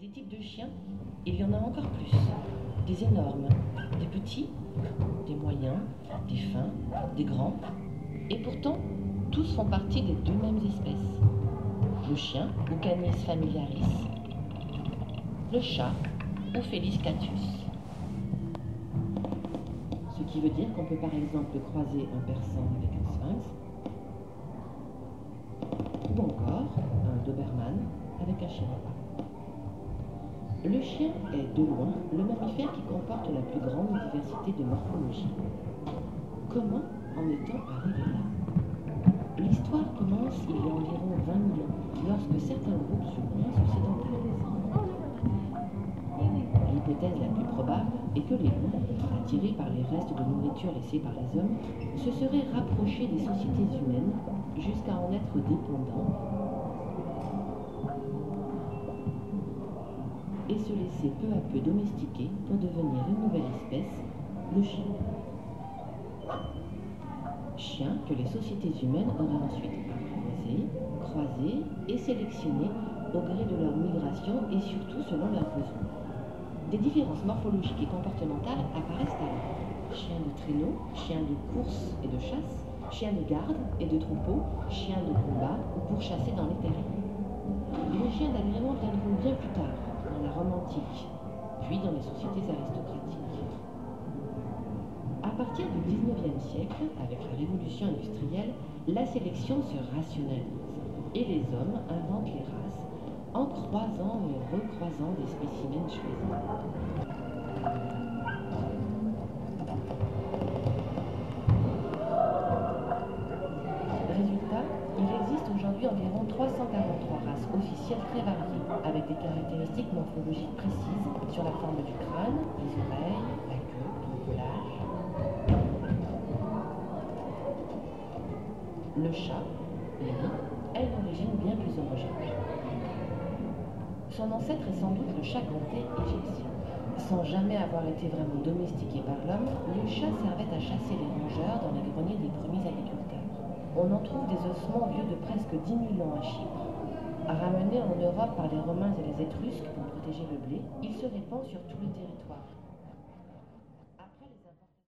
des types de chiens, il y en a encore plus. Des énormes, des petits, des moyens, des fins, des grands. Et pourtant, tous font partie des deux mêmes espèces. Le chien, ou Canis familiaris. Le chat, ou Felis catus. Ce qui veut dire qu'on peut par exemple croiser un persan avec un sphinx, ou encore un Doberman avec un chihuahua. Le chien est de loin le mammifère qui comporte la plus grande diversité de morphologie. Comment en est-on arrivé là? L'histoire commence il y a environ 20 000 ans, lorsque certains groupes humains se sédentarisent. L'hypothèse la plus probable est que les loups, attirés par les restes de nourriture laissés par les hommes, se seraient rapprochés des sociétés humaines jusqu'à en être dépendants et se laisser peu à peu domestiquer pour devenir une nouvelle espèce, le chien. Chien que les sociétés humaines auraient ensuite apprivoisé, croisé et sélectionné au gré de leur migration et surtout selon leurs besoins. Des différences morphologiques et comportementales apparaissent alors. Chien de traîneau, chien de course et de chasse, chien de garde et de troupeau, chien de combat ou pour chasser dans les terrains. Les chiens d'agrément viendront bien plus tard, la Rome antique, puis dans les sociétés aristocratiques. À partir du XIXe siècle, avec la révolution industrielle, la sélection se rationalise et les hommes inventent les races en croisant et recroisant des spécimens choisis. Environ 343 races officielles très variées, avec des caractéristiques morphologiques précises sur la forme du crâne, les oreilles, la queue, le pelage. Le chat, lui, a une origine bien plus homogène. Son ancêtre est sans doute le chat ganté égyptien. Sans jamais avoir été vraiment domestiqué par l'homme, le chat servait à chasser les rongeurs dans les greniers des premiers agriculteurs. On en trouve des ossements vieux de presque 10 000 ans à Chypre. Ramené en Europe par les Romains et les Étrusques pour protéger le blé, il se répand sur tout le territoire.